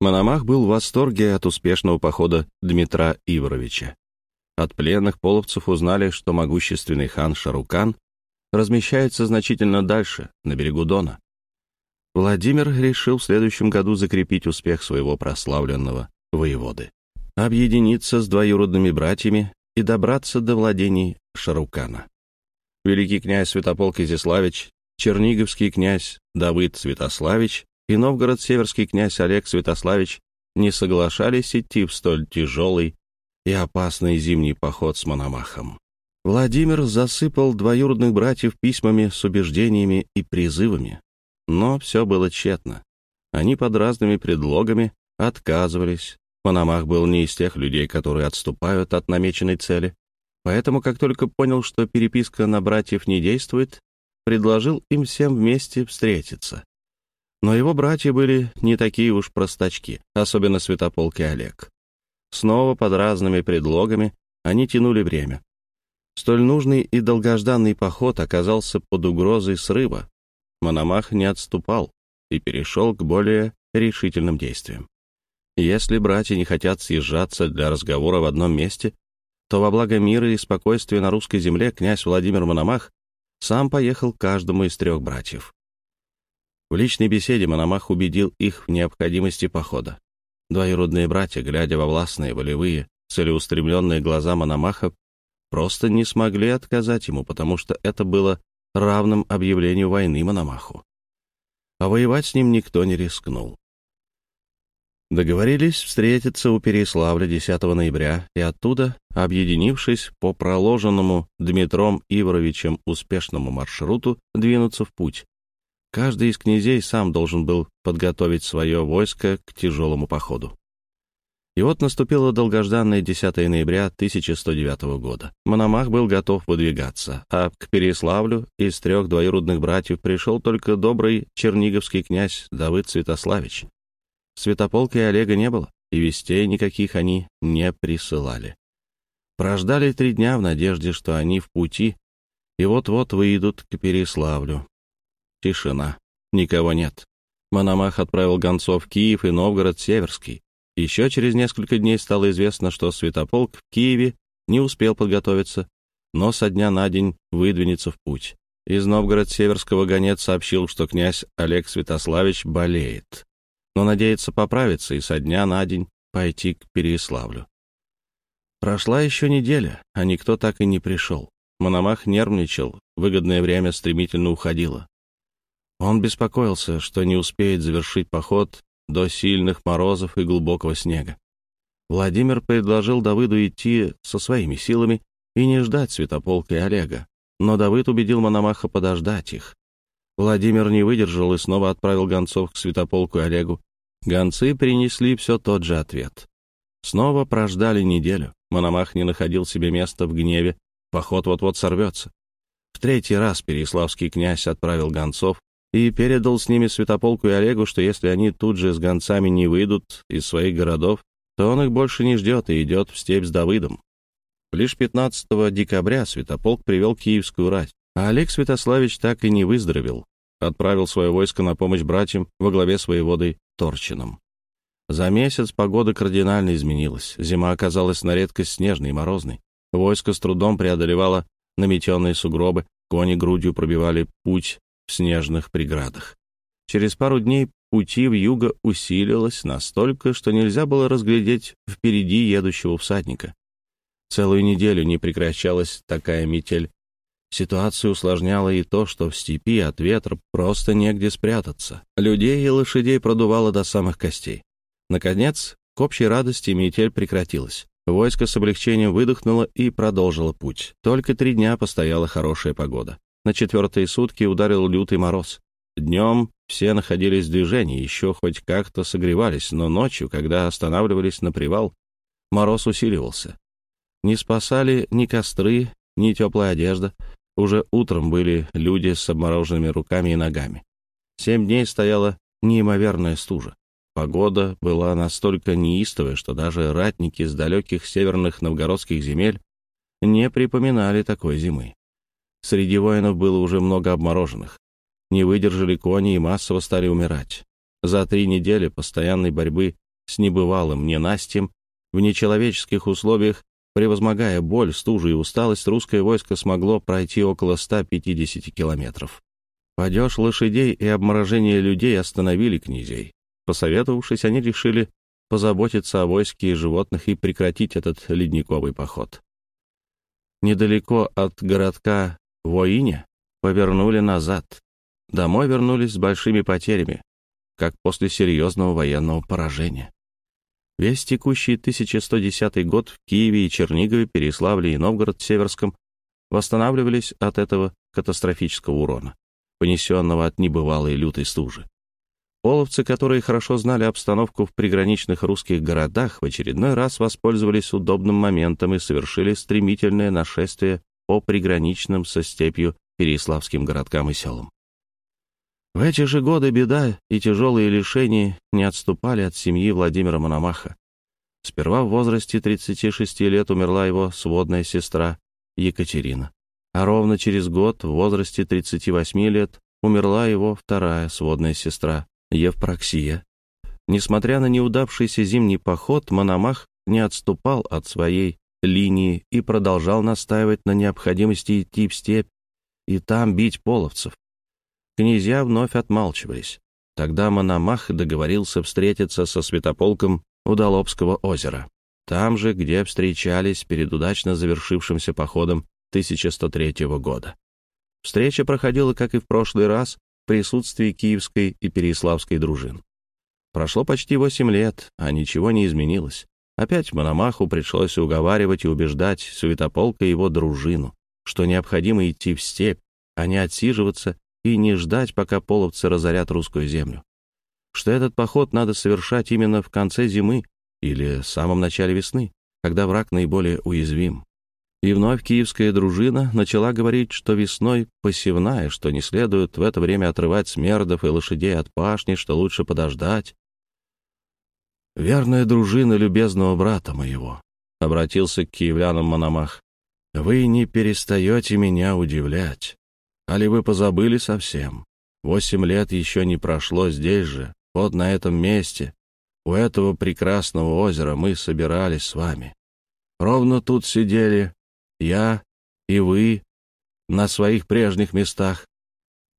Мономах был в восторге от успешного похода Дмитра Ивровича. От пленных половцев узнали, что могущественный хан Шарукан размещается значительно дальше, на берегу Дона. Владимир решил в следующем году закрепить успех своего прославленного воеводы, объединиться с двоюродными братьями и добраться до владений Шарукана. Великий князь Святополк Изяславич, Черниговский князь Давыд Святославич и Новгород-Северский князь Олег Святославич не соглашались идти в столь тяжелый и опасный зимний поход с Мономахом. Владимир засыпал двоюродных братьев письмами с убеждениями и призывами, но все было тщетно. Они под разными предлогами отказывались. Мономах был не из тех людей, которые отступают от намеченной цели, поэтому, как только понял, что переписка на братьев не действует, предложил им всем вместе встретиться. Но его братья были не такие уж простачки, особенно Святополк и Олег. Снова под разными предлогами они тянули время. Столь нужный и долгожданный поход оказался под угрозой срыва. Мономах не отступал и перешел к более решительным действиям. Если братья не хотят съезжаться для разговора в одном месте, то во благо мира и спокойствия на русской земле князь Владимир Мономах сам поехал к каждому из трех братьев. В личной беседе Мономах убедил их в необходимости похода. Двоюродные братья, глядя во властные, волевые, целеустремленные глаза Мономаха, просто не смогли отказать ему, потому что это было равным объявлению войны Мономаху. А воевать с ним никто не рискнул. Договорились встретиться у Переславля 10 ноября и оттуда, объединившись по проложенному Дмитром Ивровичем успешному маршруту, двинуться в путь. Каждый из князей сам должен был подготовить свое войско к тяжелому походу. И вот наступило долгожданное 10 ноября 1109 года. Мономах был готов выдвигаться, а к Переславлю из трех двоюродных братьев пришел только добрый черниговский князь Давыд Святославич. Святополка и Олега не было, и вестей никаких они не присылали. Прождали три дня в надежде, что они в пути, и вот-вот выйдут к Переславлю. Тишина. Никого нет. Мономах отправил гонцов в Киев и Новгород-Северский. Еще через несколько дней стало известно, что Святополк в Киеве не успел подготовиться, но со дня на день выдвинется в путь. Из Новгород-Северского гонец сообщил, что князь Олег Святославич болеет, но надеется поправиться и со дня на день пойти к Переяславлю. Прошла еще неделя, а никто так и не пришел. Мономах нервничал, выгодное время стремительно уходило. Он беспокоился, что не успеет завершить поход до сильных морозов и глубокого снега. Владимир предложил Давыду идти со своими силами и не ждать Святополка и Олега, но Давыд убедил Мономаха подождать их. Владимир не выдержал и снова отправил гонцов к Святополку и Олегу. Гонцы принесли все тот же ответ. Снова прождали неделю. Мономах не находил себе места в гневе. Поход вот-вот сорвется. В третий раз Переславский князь отправил гонцов и передал с ними Святополку и Олегу, что если они тут же с гонцами не выйдут из своих городов, то он их больше не ждет и идет в степь с Давыдом. Лишь 15 декабря Святополк привел Киевскую рать, а Олег Святославич так и не выздоровел, отправил свое войско на помощь братьям во главе с воеводой Торчином. За месяц погода кардинально изменилась, зима оказалась на редкость снежной и морозной. Войско с трудом преодолевало наметенные сугробы, кони грудью пробивали путь в снежных преградах. Через пару дней пути в юго усилилось настолько, что нельзя было разглядеть впереди едущего всадника. Целую неделю не прекращалась такая метель. Ситуацию усложняло и то, что в степи от ветра просто негде спрятаться. Людей и лошадей продувало до самых костей. Наконец, к общей радости метель прекратилась. Войско с облегчением выдохнуло и продолжило путь. Только три дня постояла хорошая погода. На четвертые сутки ударил лютый мороз. Днем все находились в движении, еще хоть как-то согревались, но ночью, когда останавливались на привал, мороз усиливался. Не спасали ни костры, ни теплая одежда. Уже утром были люди с обмороженными руками и ногами. Семь дней стояла неимоверная стужа. Погода была настолько неистовая, что даже ратники с далеких северных новгородских земель не припоминали такой зимы. Среди воинов было уже много обмороженных. Не выдержали кони и массово стали умирать. За три недели постоянной борьбы с небывалым ненастьем, в нечеловеческих условиях, превозмогая боль, стужу и усталость, русское войско смогло пройти около 150 километров. Падеж лошадей и обморожение людей остановили князей. Посоветовавшись, они решили позаботиться о войске и животных и прекратить этот ледниковый поход. Недалеко от городка Воине повернули назад. Домой вернулись с большими потерями, как после серьезного военного поражения. Весь текущий 1110 год в Киеве и Чернигове, Переславле и Новгород-Северском восстанавливались от этого катастрофического урона, понесенного от небывалой лютой стужи. Половцы, которые хорошо знали обстановку в приграничных русских городах, в очередной раз воспользовались удобным моментом и совершили стремительное нашествие по приграничным со степью переславским городкам и селам. В эти же годы беда и тяжелые лишения не отступали от семьи Владимира Мономаха. Сперва в возрасте 36 лет умерла его сводная сестра Екатерина, а ровно через год, в возрасте 38 лет, умерла его вторая сводная сестра Евпроксия. Несмотря на неудавшийся зимний поход, Мономах не отступал от своей линии и продолжал настаивать на необходимости идти в степь и там бить половцев. Князья вновь отмалчивались. Тогда Мономах договорился встретиться со святополком у Долобского озера, там же, где встречались перед удачно завершившимся походом 1103 года. Встреча проходила, как и в прошлый раз, в присутствии киевской и переяславской дружин. Прошло почти восемь лет, а ничего не изменилось. Опять Мономаху пришлось уговаривать и убеждать Святополка и его дружину, что необходимо идти в степь, а не отсиживаться и не ждать, пока половцы разорят русскую землю. Что этот поход надо совершать именно в конце зимы или самом начале весны, когда враг наиболее уязвим. И вновь киевская дружина начала говорить, что весной посевная, что не следует в это время отрывать смердов и лошадей от пашни, что лучше подождать. «Верная дружина любезного брата моего», — обратился к киевлянам Мономах, — «вы не перестаете меня удивлять. Али вы позабыли совсем? Восемь лет еще не прошло здесь же, вот на этом месте, у этого прекрасного озера мы собирались с вами. Ровно тут сидели я и вы на своих прежних местах.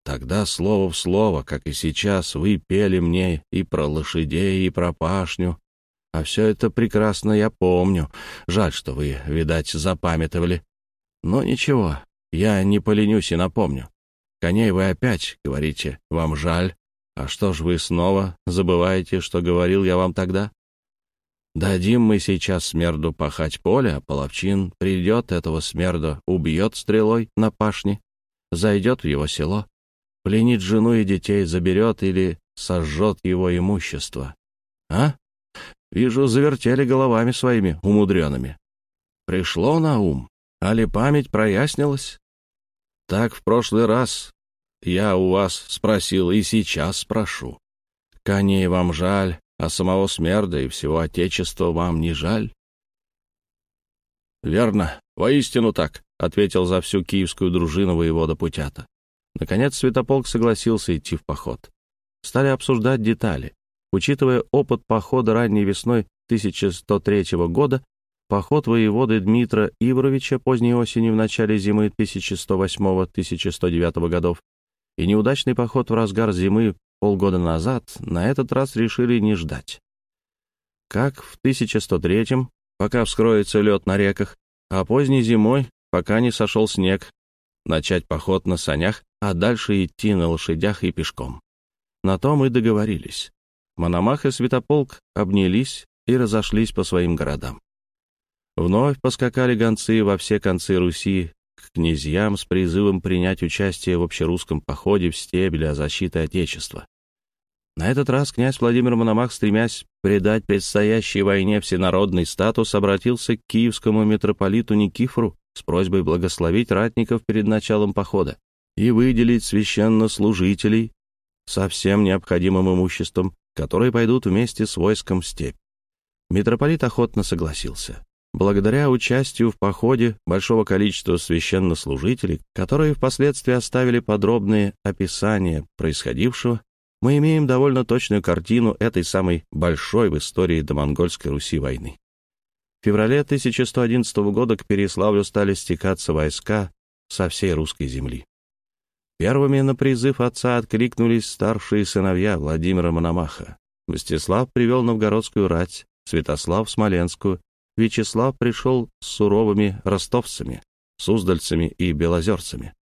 Тогда слово в слово, как и сейчас, вы пели мне и про лошадей, и про пашню. А все это прекрасно я помню. Жаль, что вы, видать, запамятовали. Но ничего, я не поленюсь и напомню. Коней вы опять, говорите, вам жаль. А что ж вы снова забываете, что говорил я вам тогда? Дадим мы сейчас смерду пахать поле, а Половчин придет этого смерда, убьет стрелой на пашне, зайдет в его село, пленит жену и детей, заберет или сожжет его имущество. А? Вижу, завертели головами своими умудренными. Пришло на ум, али память прояснилась? Так в прошлый раз я у вас спросил и сейчас спрошу. Коней вам жаль, а самого Смерда и всего Отечества вам не жаль? «Верно, воистину так», — ответил за всю киевскую дружину воевода Путята. Наконец Святополк согласился идти в поход. Стали обсуждать детали. Учитывая опыт похода ранней весной 1103 года, Поход воеводы Дмитра Ивровича поздней осенью в начале зимы 1108-1109 годов и неудачный поход в разгар зимы полгода назад на этот раз решили не ждать. Как в 1103 пока вскроется лед на реках, а поздней зимой, пока не сошел снег, начать поход на санях, а дальше идти на лошадях и пешком. На том и договорились. Мономах и Святополк обнялись и разошлись по своим городам. Вновь поскакали гонцы во все концы Руси к князьям с призывом принять участие в общерусском походе в степь для защиты Отечества. На этот раз князь Владимир Мономах, стремясь придать предстоящей войне всенародный статус, обратился к киевскому митрополиту Никифору с просьбой благословить ратников перед началом похода и выделить священнослужителей со всем необходимым имуществом, которые пойдут вместе с войском в степь. Митрополит охотно согласился. Благодаря участию в походе большого количества священнослужителей, которые впоследствии оставили подробные описания происходившего, мы имеем довольно точную картину этой самой большой в истории домонгольской Руси войны. В феврале 1111 года к Переславлю стали стекаться войска со всей русской земли. Первыми на призыв отца откликнулись старшие сыновья Владимира Мономаха. Мстислав привел новгородскую рать, Святослав — Смоленскую, Вячеслав пришел с суровыми ростовцами, суздальцами и белозерцами.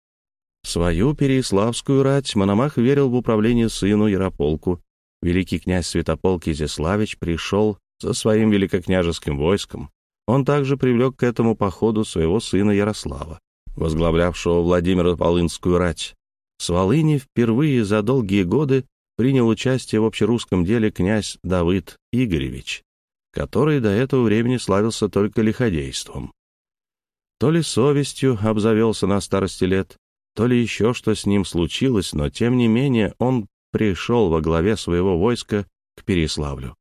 Свою переславскую рать Мономах верил в управление сыну Ярополку. Великий князь Святополк Изяславич пришел со своим великокняжеским войском. Он также привлек к этому походу своего сына Ярослава, возглавлявшего Владимира Волынскую рать. Волыни впервые за долгие годы принял участие в общерусском деле князь Давыд Игоревич, который до этого времени славился только лиходейством. То ли совестью обзавелся на старости лет, то ли еще что с ним случилось, но тем не менее он пришел во главе своего войска к Переславлю.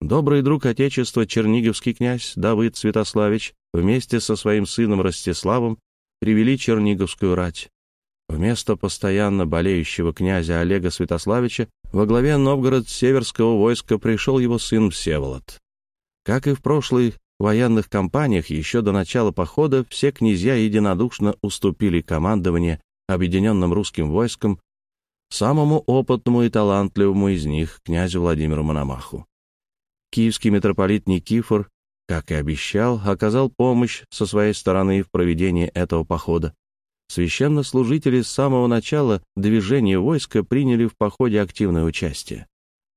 Добрый друг Отечества черниговский князь Давыд Святославич вместе со своим сыном Ростиславом привели черниговскую рать. Вместо постоянно болеющего князя Олега Святославича во главе Новгород-Северского войска пришел его сын Всеволод. Как и в прошлых военных кампаниях, еще до начала похода все князья единодушно уступили командование объединенным русским войском самому опытному и талантливому из них, князю Владимиру Мономаху. Киевский митрополит Никифор, как и обещал, оказал помощь со своей стороны в проведении этого похода. Священнослужители с самого начала движения войска приняли в походе активное участие.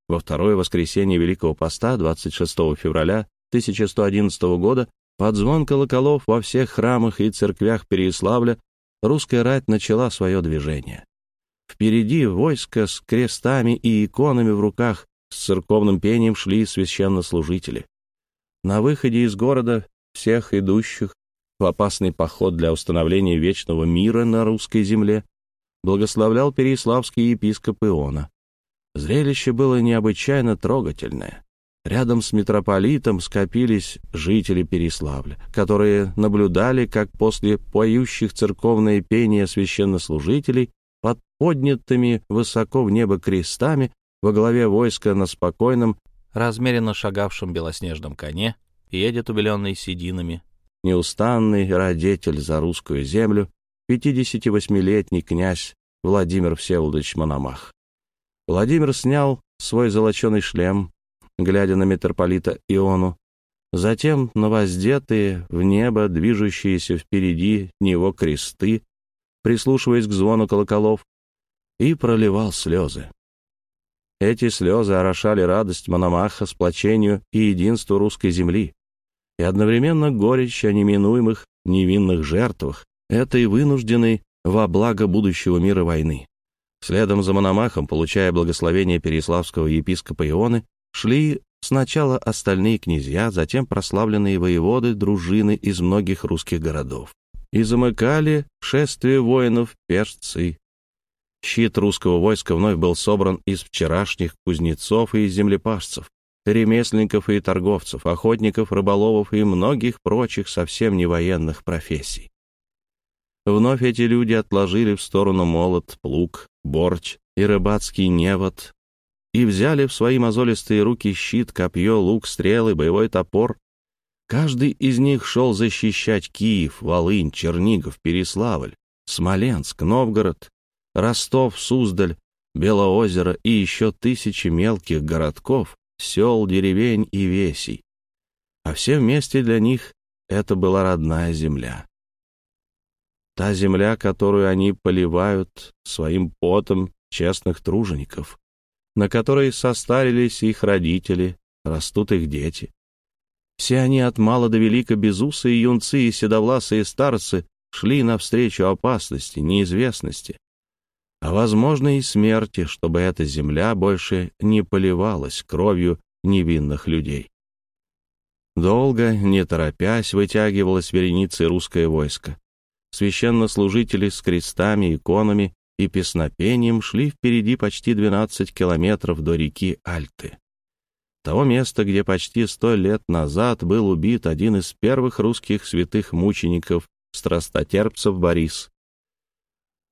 Во второе воскресенье Великого Поста, 26 февраля 1111 года, под звон колоколов во всех храмах и церквях Переяславля русская рать начала свое движение. Впереди войско с крестами и иконами в руках с церковным пением шли священнослужители. На выходе из города всех идущих в опасный поход для установления вечного мира на русской земле, благословлял переславский епископ Иона. Зрелище было необычайно трогательное. Рядом с митрополитом скопились жители Переславля, которые наблюдали, как после поющих церковное пение священнослужителей под поднятыми высоко в небо крестами во главе войска на спокойном, размеренно шагавшем белоснежном коне едет убеленный сединами неустанный родитель за русскую землю, 58-летний князь Владимир Всеволодович Мономах. Владимир снял свой золоченый шлем, глядя на митрополита Иону, затем на воздетые в небо, движущиеся впереди него кресты, прислушиваясь к звону колоколов, и проливал слезы. Эти слезы орошали радость Мономаха, сплочению и единству русской земли и одновременно горечь о неминуемых невинных жертвах этой вынужденной во благо будущего мира войны. Следом за Мономахом, получая благословение переславского епископа Ионы, шли сначала остальные князья, затем прославленные воеводы, дружины из многих русских городов. И замыкали шествие воинов пешцы. Щит русского войска вновь был собран из вчерашних кузнецов и землепашцев, ремесленников и торговцев, охотников, рыболовов и многих прочих совсем не военных профессий. Вновь эти люди отложили в сторону молот, плуг, борч и рыбацкий невод и взяли в свои мозолистые руки щит, копье, лук, стрелы, боевой топор. Каждый из них шел защищать Киев, Волынь, Чернигов, Переславль, Смоленск, Новгород, Ростов, Суздаль, Белоозеро и еще тысячи мелких городков, сел, деревень и весей. А все вместе для них это была родная земля. Та земля, которую они поливают своим потом честных тружеников, на которой состарились их родители, растут их дети. Все они от мала до велика безусые юнцы и седовласые старцы шли навстречу опасности, неизвестности, а, возможно, и смерти, чтобы эта земля больше не поливалась кровью невинных людей. Долго, не торопясь, вытягивалась вереницей русское войско. Священнослужители с крестами, иконами и песнопением шли впереди почти 12 километров до реки Альты. Того места, где почти сто лет назад был убит один из первых русских святых мучеников, страстотерпцев Борис.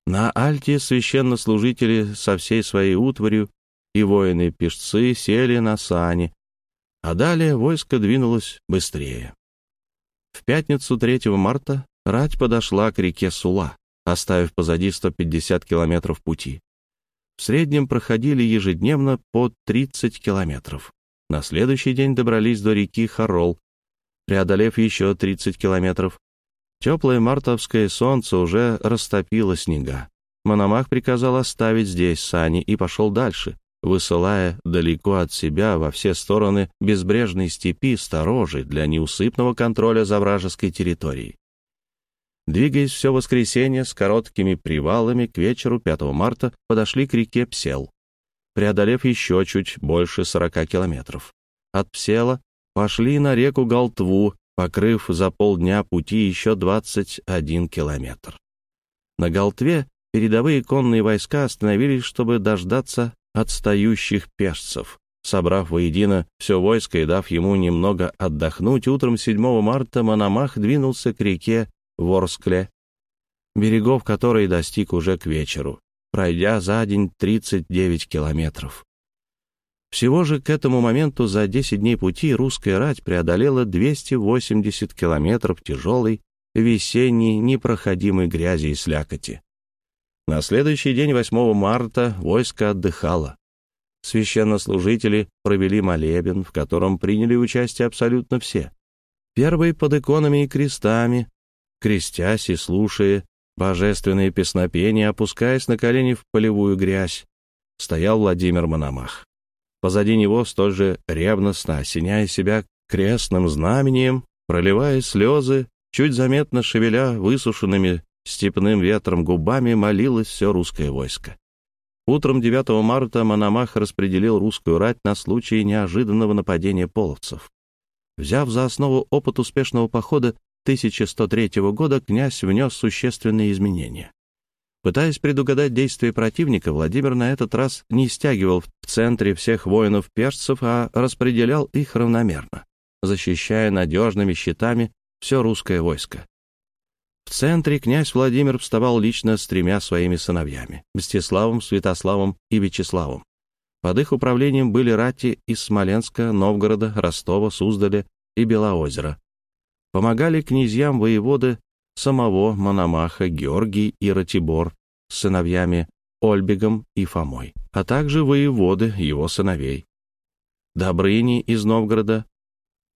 На Альте священнослужители со всей своей утварью и воины-пешцы сели на сани, а далее войско двинулось быстрее. В пятницу 3 марта рать подошла к реке Сула, оставив позади 150 километров пути. В среднем проходили ежедневно по 30 километров. На следующий день добрались до реки Харол, преодолев еще 30 километров. Теплое мартовское солнце уже растопило снега. Мономах приказал оставить здесь сани и пошел дальше, высылая далеко от себя во все стороны безбрежной степи сторожей для неусыпного контроля за вражеской территорией. Двигаясь все воскресенье с короткими привалами, к вечеру 5 марта подошли к реке Псел, преодолев еще чуть больше 40 километров. От Псела пошли на реку Галтву, покрыв за полдня пути еще 21 километр. На Галтве передовые конные войска остановились, чтобы дождаться отстающих пешцев. Собрав воедино все войско и дав ему немного отдохнуть, утром 7 марта Мономах двинулся к реке Ворскле, берегов которой достиг уже к вечеру, пройдя за день 39 километров. Всего же к этому моменту за 10 дней пути русская рать преодолела 280 километров тяжелой, весенней, непроходимой грязи и слякоти. На следующий день, 8 марта, войско отдыхало. Священнослужители провели молебен, в котором приняли участие абсолютно все. Первый под иконами и крестами, крестясь и слушая божественные песнопения, опускаясь на колени в полевую грязь, стоял Владимир Мономах. Позади него столь же ревностно, осеняя себя крестным знамением, проливая слезы, чуть заметно шевеля высушенными степным ветром губами, молилось все русское войско. Утром 9 марта Мономах распределил русскую рать на случай неожиданного нападения половцев. Взяв за основу опыт успешного похода 1103 года князь внес существенные изменения. Пытаясь предугадать действия противника, Владимир на этот раз не стягивал в центре всех воинов-персцев, а распределял их равномерно, защищая надежными щитами все русское войско. В центре князь Владимир вставал лично с тремя своими сыновьями — Мстиславом, Святославом и Вячеславом. Под их управлением были рати из Смоленска, Новгорода, Ростова, Суздаля и Белоозера, помогали князьям воеводы самого Мономаха Георгий и Ратибор с сыновьями Ольбегом и Фомой, а также воеводы его сыновей. Добрыни из Новгорода,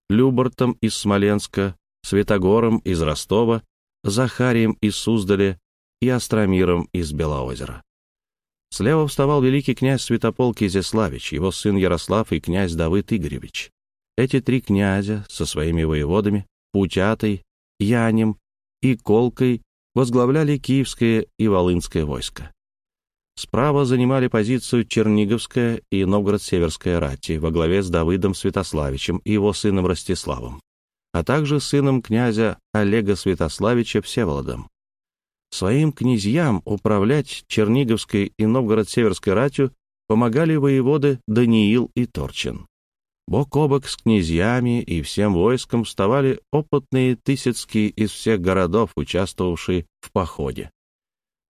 Любортом из Смоленска, Святогором из Ростова, Захарием из Суздаля и Остромиром из Белоозера. Слева вставал великий князь Святополк Изяславич, его сын Ярослав и князь Давыд Игоревич. Эти три князя со своими воеводами Путятой, Янем и Колкой возглавляли Киевское и Волынское войско. Справа занимали позицию Черниговская и Новгород-Северская рати во главе с Давыдом Святославичем и его сыном Ростиславом, а также сыном князя Олега Святославича Всеволодом. Своим князьям управлять Черниговской и Новгород-Северской ратью помогали воеводы Даниил и Торчин. Бок о бок с князьями и всем войском вставали опытные тысяцкие из всех городов, участвовавшие в походе.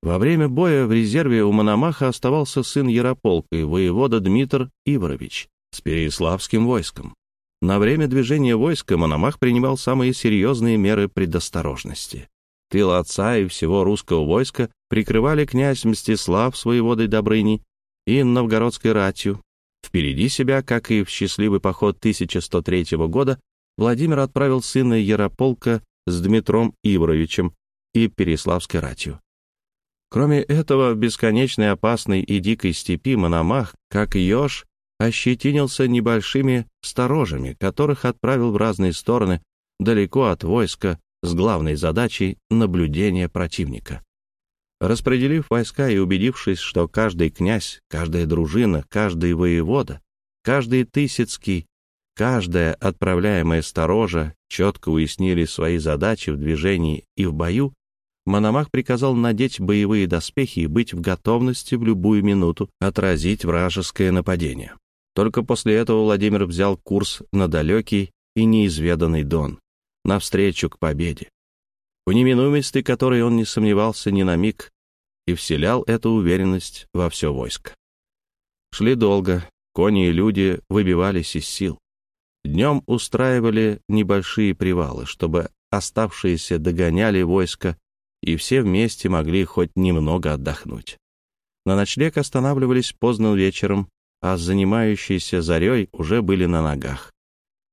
Во время боя в резерве у Мономаха оставался сын Ярополка и воевода Дмитр Иврович с Переяславским войском. На время движения войска Мономах принимал самые серьезные меры предосторожности. Тыл отца и всего русского войска прикрывали князь Мстислав с воеводой Добрыни и новгородской ратью, Впереди себя, как и в счастливый поход 1103 года, Владимир отправил сына Ярополка с Дмитром Ивровичем и Переславской ратью. Кроме этого, в бесконечной опасной и дикой степи Мономах, как еж, ощетинился небольшими сторожами, которых отправил в разные стороны, далеко от войска, с главной задачей наблюдения противника. Распределив войска и убедившись, что каждый князь, каждая дружина, каждый воевода, каждый тысяцкий, каждая отправляемая сторожа четко уяснили свои задачи в движении и в бою, Мономах приказал надеть боевые доспехи и быть в готовности в любую минуту отразить вражеское нападение. Только после этого Владимир взял курс на далекий и неизведанный Дон, навстречу к победе. В неминуемости которой он не сомневался ни на миг, и вселял эту уверенность во все войско. Шли долго, кони и люди выбивались из сил. Днем устраивали небольшие привалы, чтобы оставшиеся догоняли войско, и все вместе могли хоть немного отдохнуть. На ночлег останавливались поздно вечером, а с занимающейся зарей уже были на ногах.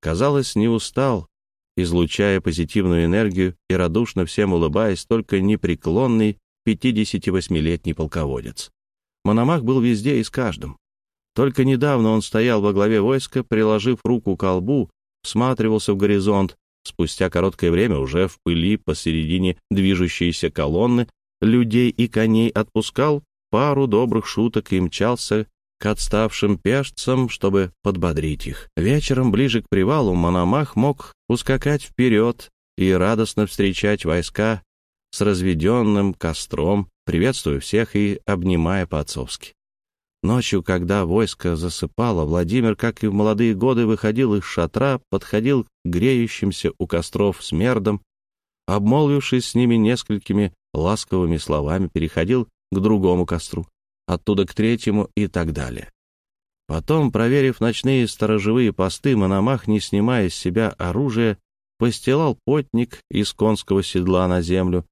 Казалось, не устал, излучая позитивную энергию и радушно всем улыбаясь, только непреклонный 58-летний полководец. Мономах был везде и с каждым. Только недавно он стоял во главе войска, приложив руку к колбу, всматривался в горизонт. Спустя короткое время уже в пыли посередине движущейся колонны людей и коней отпускал пару добрых шуток и мчался к отставшим пешцам, чтобы подбодрить их. Вечером, ближе к привалу, Мономах мог ускакать вперед и радостно встречать войска с разведенным костром, приветствуя всех и обнимая по-отцовски. Ночью, когда войско засыпало, Владимир, как и в молодые годы, выходил из шатра, подходил к греющимся у костров смердам, обмолвившись с ними несколькими ласковыми словами, переходил к другому костру, оттуда к третьему и так далее. Потом, проверив ночные сторожевые посты, Мономах, не снимая с себя оружие, постилал потник из конского седла на землю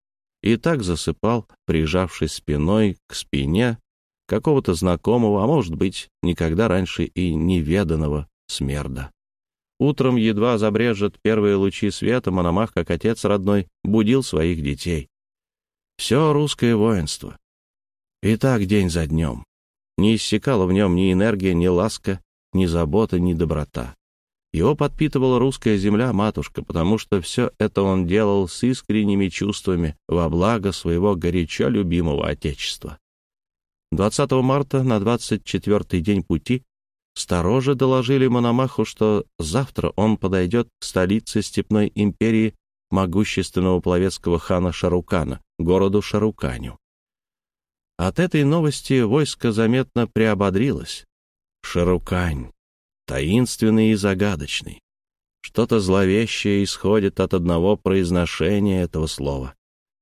и так засыпал, прижавшись спиной к спине какого-то знакомого, а может быть, никогда раньше и неведанного смерда. Утром едва забрежет первые лучи света, Мономах, как отец родной, будил своих детей. Все русское воинство. И так день за днем. Не иссякала в нем ни энергия, ни ласка, ни забота, ни доброта. Его подпитывала русская земля-матушка, потому что все это он делал с искренними чувствами во благо своего горячо любимого Отечества. 20 марта на 24-й день пути сторожи доложили Мономаху, что завтра он подойдет к столице степной империи могущественного пловецкого хана Шарукана, городу Шаруканю. От этой новости войско заметно приободрилось. Шарукань, таинственный и загадочный. Что-то зловещее исходит от одного произношения этого слова.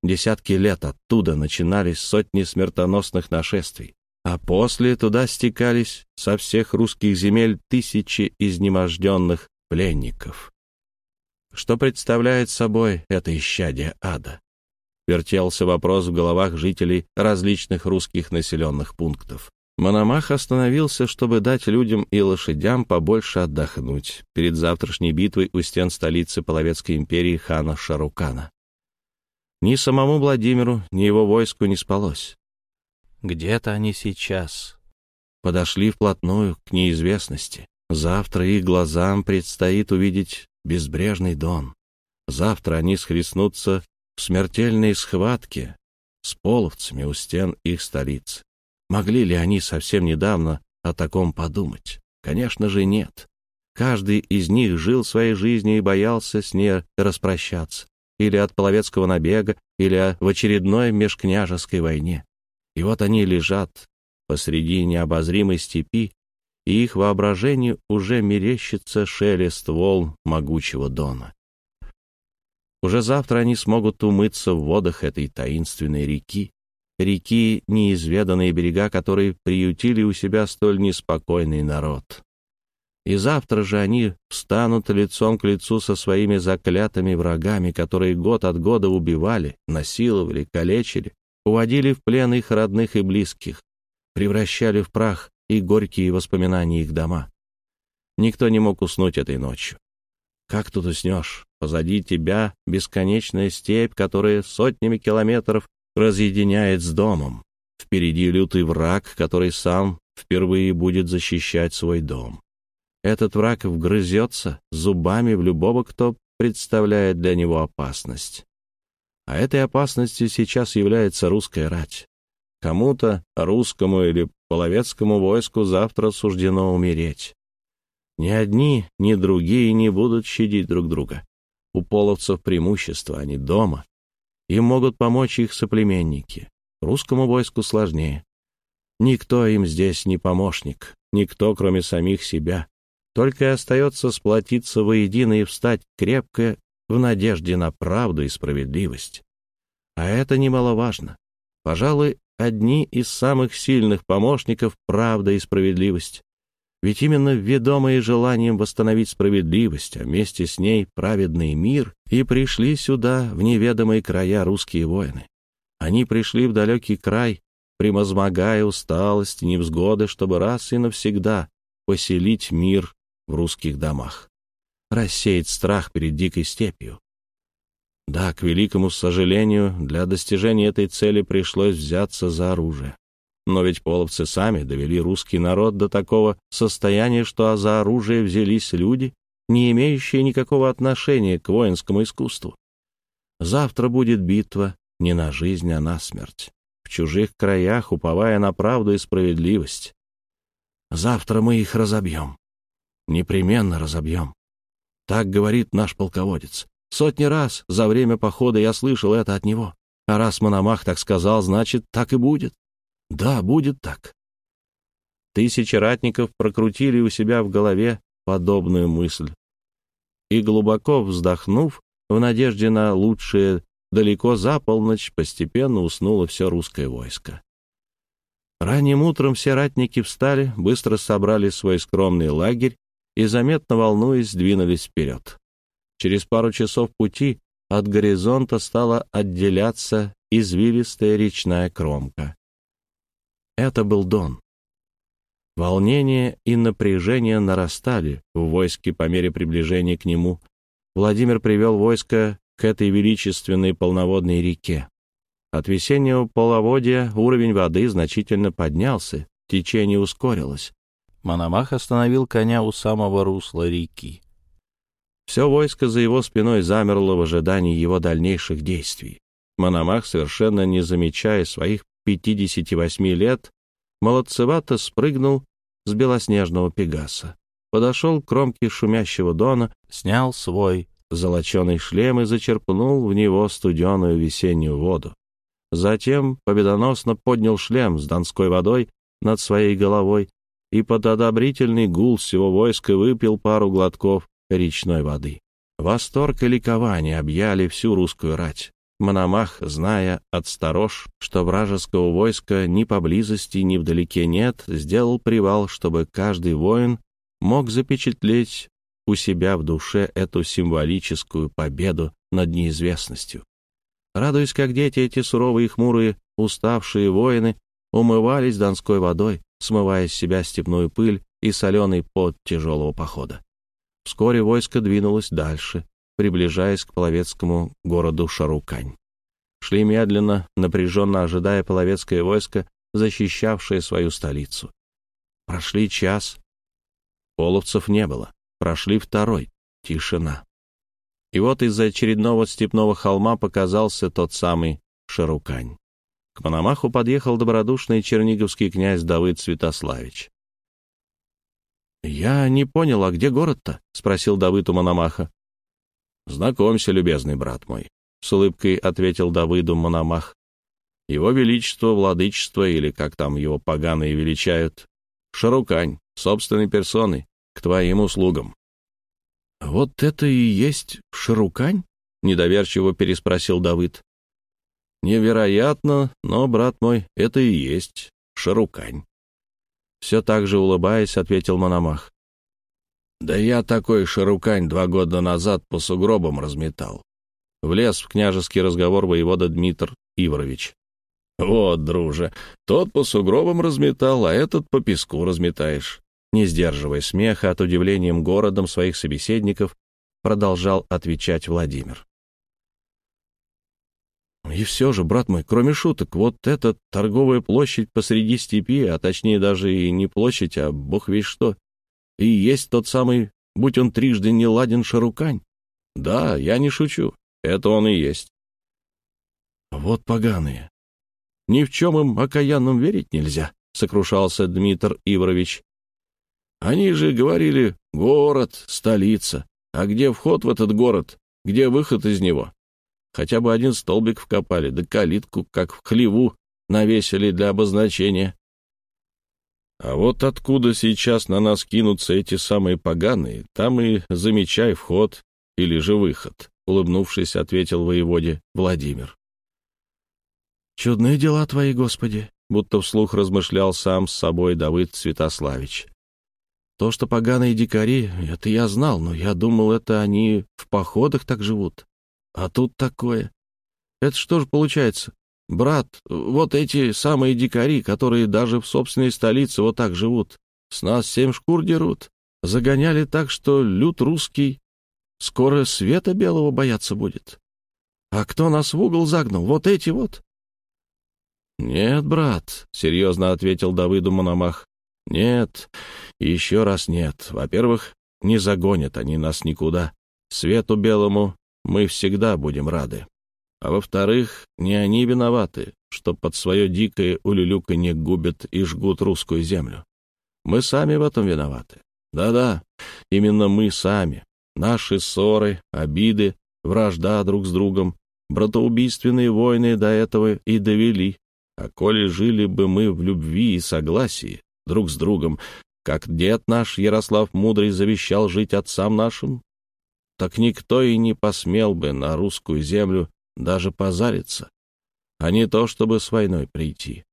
Десятки лет оттуда начинались сотни смертоносных нашествий, а после туда стекались со всех русских земель тысячи изнеможденных пленников. Что представляет собой это исчадие ада? Вертелся вопрос в головах жителей различных русских населенных пунктов. Мономах остановился, чтобы дать людям и лошадям побольше отдохнуть перед завтрашней битвой у стен столицы Половецкой империи хана Шарукана. Ни самому Владимиру, ни его войску не спалось. Где-то они сейчас. Подошли вплотную к неизвестности. Завтра их глазам предстоит увидеть безбрежный дон. Завтра они схлестнутся в смертельной схватке с половцами у стен их столицы. Могли ли они совсем недавно о таком подумать? Конечно же, нет. Каждый из них жил своей жизнью и боялся с ней распрощаться или от половецкого набега, или в очередной межкняжеской войне. И вот они лежат посреди необозримой степи, и их воображению уже мерещится шелест волн могучего дона. Уже завтра они смогут умыться в водах этой таинственной реки, реки, неизведанные берега, которые приютили у себя столь неспокойный народ. И завтра же они встанут лицом к лицу со своими заклятыми врагами, которые год от года убивали, насиловали, калечили, уводили в плен их родных и близких, превращали в прах и горькие воспоминания их дома. Никто не мог уснуть этой ночью. Как тут уснешь? Позади тебя бесконечная степь, которая сотнями километров разъединяет с домом. Впереди лютый враг, который сам впервые будет защищать свой дом. Этот враг вгрызется зубами в любого, кто представляет для него опасность. А этой опасностью сейчас является русская рать. Кому-то, русскому или половецкому войску, завтра суждено умереть. Ни одни, ни другие не будут щадить друг друга. У половцев преимущество, они дома. Им могут помочь их соплеменники. Русскому войску сложнее. Никто им здесь не помощник, никто, кроме самих себя. Только и остается сплотиться воедино и встать крепко в надежде на правду и справедливость. А это немаловажно. Пожалуй, одни из самых сильных помощников правда и справедливость. Ведь именно ведомые желанием восстановить справедливость, а вместе с ней праведный мир, и пришли сюда, в неведомые края, русские воины. Они пришли в далекий край, превозмогая усталость и невзгоды, чтобы раз и навсегда поселить мир в русских домах, рассеять страх перед дикой степью. Да, к великому сожалению, для достижения этой цели пришлось взяться за оружие. Но ведь половцы сами довели русский народ до такого состояния, что за оружие взялись люди, не имеющие никакого отношения к воинскому искусству. Завтра будет битва не на жизнь, а на смерть. В чужих краях, уповая на правду и справедливость. Завтра мы их разобьем. Непременно разобьем. Так говорит наш полководец. Сотни раз за время похода я слышал это от него. А раз Мономах так сказал, значит, так и будет. Да, будет так. Тысячи ратников прокрутили у себя в голове подобную мысль. И глубоко вздохнув, в надежде на лучшее, далеко за полночь постепенно уснуло все русское войско. Ранним утром все ратники встали, быстро собрали свой скромный лагерь и, заметно волнуясь, двинулись вперед. Через пару часов пути от горизонта стала отделяться извилистая речная кромка. Это был Дон. Волнение и напряжение нарастали в войске по мере приближения к нему. Владимир привел войско к этой величественной полноводной реке. От весеннего половодья уровень воды значительно поднялся, течение ускорилось. Мономах остановил коня у самого русла реки. Все войско за его спиной замерло в ожидании его дальнейших действий. Мономах, совершенно не замечая своих 58 лет, молодцевато спрыгнул с белоснежного пегаса, подошел к кромке шумящего дона, снял свой золоченый шлем и зачерпнул в него студеную весеннюю воду. Затем победоносно поднял шлем с донской водой над своей головой и под одобрительный гул всего войска выпил пару глотков речной воды. Восторг и ликование объяли всю русскую рать. Мономах, зная от сторож, что вражеского войска ни поблизости, ни вдалеке нет, сделал привал, чтобы каждый воин мог запечатлеть у себя в душе эту символическую победу над неизвестностью. Радуясь, как дети, эти суровые и хмурые, уставшие воины умывались донской водой, смывая с себя степную пыль и соленый пот тяжелого похода. Вскоре войско двинулось дальше, приближаясь к половецкому городу Шарукань. Шли медленно, напряженно ожидая половецкое войско, защищавшее свою столицу. Прошли час. Половцев не было. Прошли второй. Тишина. И вот из-за очередного степного холма показался тот самый Шарукань. К Мономаху подъехал добродушный черниговский князь Давыд Святославич. «Я не понял, а где город-то?» — спросил Давыд у Мономаха. «Знакомься, любезный брат мой», — с улыбкой ответил Давыду Мономах. «Его Величество, Владычество, или как там его поганые величают, Шарукань, собственной персоной, к твоим услугам». «Вот это и есть Шарукань?» — недоверчиво переспросил Давыд. «Невероятно, но, брат мой, это и есть Шарукань». Все так же улыбаясь, ответил Мономах. Да я такой шарукань два года назад по сугробам разметал. Влез в княжеский разговор воевода Дмитр Иврович. Вот, друже, тот по сугробам разметал, а этот по песку разметаешь. Не сдерживая смеха от удивлением городом своих собеседников, продолжал отвечать Владимир. И все же, брат мой, кроме шуток, вот эта торговая площадь посреди степи, а точнее даже и не площадь, а бог весь что, и есть тот самый, будь он трижды не ладен шарукань. Да, я не шучу, это он и есть. Вот поганые. Ни в чем им окаянным верить нельзя, сокрушался Дмитр Иврович. Они же говорили «город, столица». А где вход в этот город? Где выход из него? Хотя бы один столбик вкопали, да калитку, как в хлеву, навесили для обозначения. А вот откуда сейчас на нас кинутся эти самые поганые, там и замечай вход или же выход, улыбнувшись, ответил воеводе Владимир. «Чудные дела твои, Господи!» — будто вслух размышлял сам с собой Давыд Святославич. «То, что поганые дикари, это я знал, но я думал, это они в походах так живут. А тут такое. Это что же получается? Брат, вот эти самые дикари, которые даже в собственной столице вот так живут, с нас семь шкур дерут, загоняли так, что люд русский скоро света белого бояться будет. А кто нас в угол загнал? Вот эти вот. «Нет, брат», — серьезно ответил Давыду Мономах. «Нет, еще раз нет. Во-первых, не загонят они нас никуда. Свету белому мы всегда будем рады. А во-вторых, не они виноваты, что под свое дикое улюлюканье губят и жгут русскую землю. Мы сами в этом виноваты. Да-да, именно мы сами. Наши ссоры, обиды, вражда друг с другом, братоубийственные войны до этого и довели. А коли жили бы мы в любви и согласии друг с другом, как дед наш Ярослав Мудрый завещал жить отцам нашим, так никто и не посмел бы на русскую землю даже позариться, а не то, чтобы с войной прийти.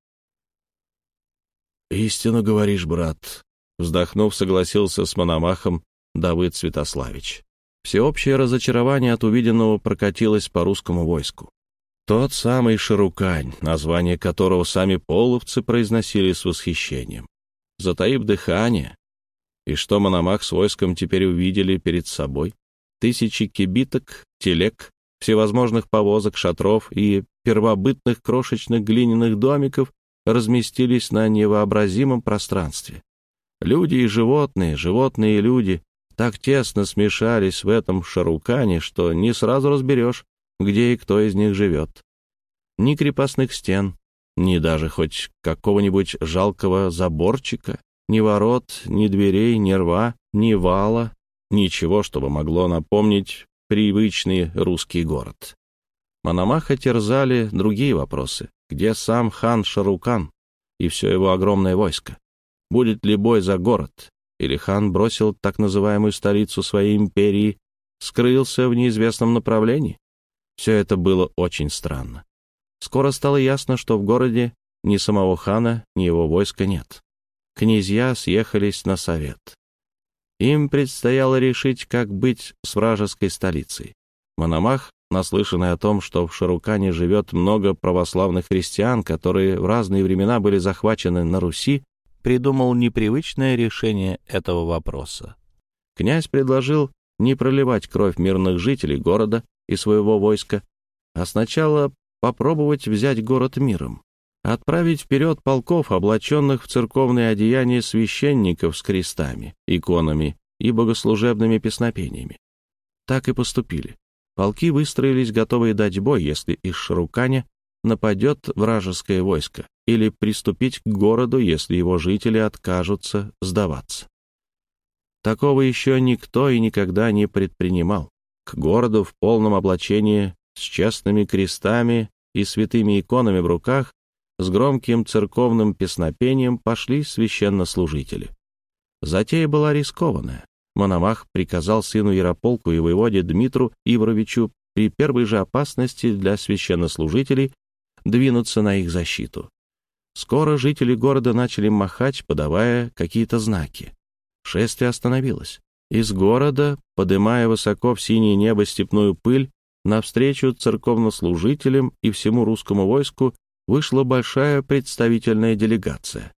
«Истину говоришь, брат», — вздохнув, согласился с Мономахом Давыд Святославич. Всеобщее разочарование от увиденного прокатилось по русскому войску. Тот самый Шарукань, название которого сами половцы произносили с восхищением. Затаив дыхание, и что Мономах с войском теперь увидели перед собой? Тысячи кибиток, телег, всевозможных повозок, шатров и первобытных крошечных глиняных домиков разместились на невообразимом пространстве. Люди и животные, животные и люди так тесно смешались в этом шарукане, что не сразу разберешь, где и кто из них живет. Ни крепостных стен, ни даже хоть какого-нибудь жалкого заборчика, ни ворот, ни дверей, ни рва, ни вала, ничего, чтобы могло напомнить привычный русский город. Мономаха терзали другие вопросы. Где сам хан Шарукан и все его огромное войско? Будет ли бой за город? Или хан бросил так называемую столицу своей империи, скрылся в неизвестном направлении? Все это было очень странно. Скоро стало ясно, что в городе ни самого хана, ни его войска нет. Князья съехались на совет. Им предстояло решить, как быть с вражеской столицей. Мономах, наслышанный о том, что в Шарукане живет много православных христиан, которые в разные времена были захвачены на Руси, придумал непривычное решение этого вопроса. Князь предложил не проливать кровь мирных жителей города и своего войска, а сначала попробовать взять город миром отправить вперед полков, облаченных в церковные одеяния священников с крестами, иконами и богослужебными песнопениями. Так и поступили. Полки выстроились, готовые дать бой, если из Шаруканя нападет вражеское войско, или приступить к городу, если его жители откажутся сдаваться. Такого еще никто и никогда не предпринимал. К городу в полном облачении, с честными крестами и святыми иконами в руках, с громким церковным песнопением пошли священнослужители. Затея была рискованная. Мономах приказал сыну Ярополку и воеводе Дмитру Ивровичу при первой же опасности для священнослужителей двинуться на их защиту. Скоро жители города начали махать, подавая какие-то знаки. Шествие остановилось. Из города, подымая высоко в синее небо степную пыль, навстречу церковнослужителям и всему русскому войску вышла большая представительная делегация.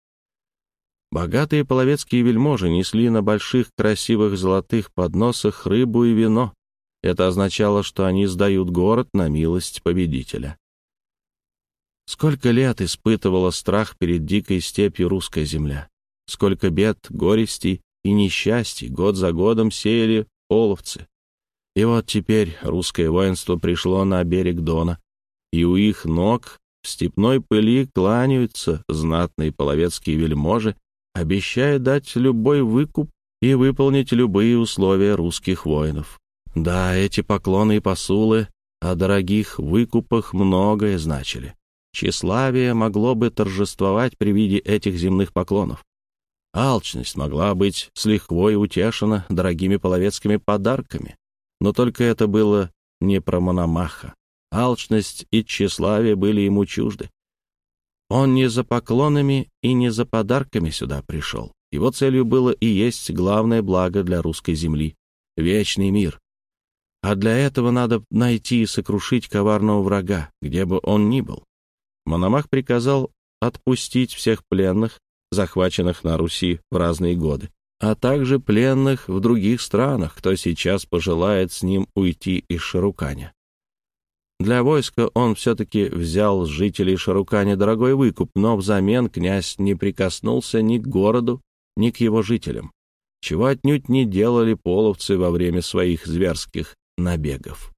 Богатые половецкие вельможи несли на больших красивых золотых подносах рыбу и вино. Это означало, что они сдают город на милость победителя. Сколько лет испытывала страх перед дикой степью русская земля. Сколько бед, горестей и несчастий год за годом сеяли половцы. И вот теперь русское воинство пришло на берег Дона, и у их ног в степной пыли кланяются знатные половецкие вельможи, обещая дать любой выкуп и выполнить любые условия русских воинов. Да, эти поклоны и посулы о дорогих выкупах многое значили. Тщеславие могло бы торжествовать при виде этих земных поклонов. Алчность могла быть с лихвой утешена дорогими половецкими подарками. Но только это было не про Мономаха. Алчность и тщеславие были ему чужды. Он не за поклонами и не за подарками сюда пришел. Его целью было и есть главное благо для русской земли — вечный мир. А для этого надо найти и сокрушить коварного врага, где бы он ни был. Мономах приказал отпустить всех пленных, захваченных на Руси в разные годы, а также пленных в других странах, кто сейчас пожелает с ним уйти из Шаруканя. Для войска он все-таки взял с жителей Шаруканя дорогой выкуп, но взамен князь не прикоснулся ни к городу, ни к его жителям, чего отнюдь не делали половцы во время своих зверских набегов.